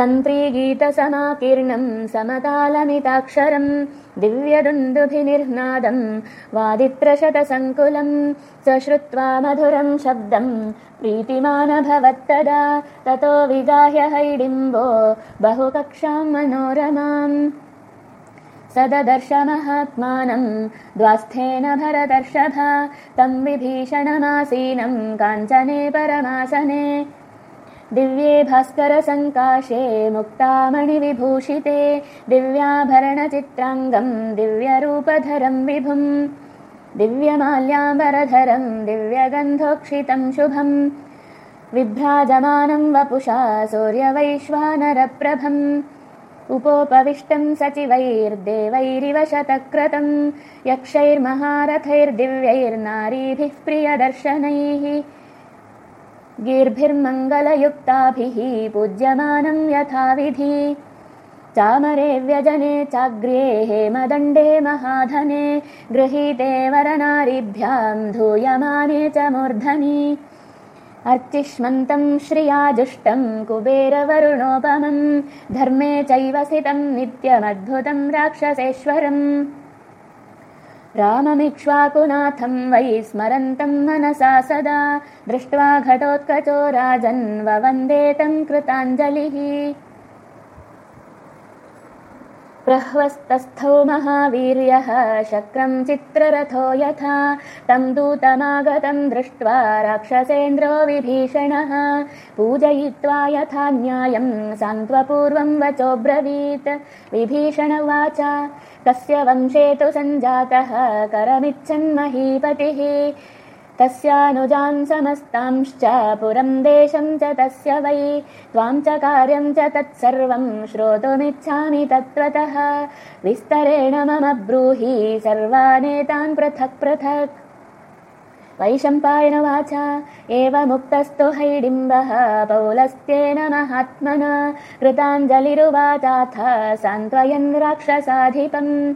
तन्त्रीगीतसमाकीर्णम् समकालमिताक्षरम् दिव्यदुन्दुभिनिर्नादम् वादित्रशतसङ्कुलम् स श्रुत्वा मधुरम् शब्दम् प्रीतिमानभवत्तदा ततो विगाह्य हैडिम्बो बहुकक्षाम् मनोरमाम् सददर्शमहात्मानम् द्वास्थेन भरदर्शभा तम् विभीषणमासीनम् काञ्चने परमासने दिव्ये भास्करसङ्काशे मुक्तामणिविभूषिते दिव्याभरणचित्राङ्गम् दिव्यरूपधरम् विभुम् दिव्यमाल्याम्बरधरम् दिव्यगन्धोक्षितम् शुभम् विभ्राजमानम् वपुषा सूर्यवैश्वानरप्रभम् उपोपविष्टम् सचिवैर्देवैरिव शतक्रतम् यक्षैर्महारथैर्दिव्यैर्नारीभिः प्रियदर्शनैः गीर्भिर्मङ्गलयुक्ताभिः पूज्यमानम् यथाविधि। चामरे व्यजने चाग्र्ये हेमदण्डे महाधने गृहीते वरनारीभ्याम् धूयमाने च मूर्धनि। अर्चिष्मन्तम् श्रियाजुष्टम् कुबेरवरुणोपमम् धर्मे चैव स्थितम् नित्यमद्भुतम् राक्षसेश्वरम् राममिक्ष्वाकुनाथम् वै स्मरन्तम् मनसा सदा। दृष्ट्वा घटोत्कचो राजन्ववन्दे तम् कृताञ्जलिः प्रह्वस्तस्थौ महावीर्यः शक्रम् चित्ररथो यथा। तम् दूतमागतम् दृष्ट्वा राक्षसेन्द्रो विभीषणः। पूजयित्वा यथा न्यायम् सान्त्वपूर्वम् वचोब्रवीत् विभीषणवाच कस्य वंशे तु सञ्जातः करमिच्छन्महीपतिः तस्यानुजान् समस्तांश्च पुरम् देशम् च तस्य वै। त्वाम् च कार्यम् च तत्सर्वम् श्रोतुमिच्छामि तत्त्वतः विस्तरेण मम ब्रूहि सर्वानेतान् पृथक् पृथक्। वैशम्पायनवाच एवमुक्तस्तु हैडिम्बः पौलस्त्येन महात्मना। कृताञ्जलिरुवाचाथ सान्त्वयन् राक्षसाधिपम्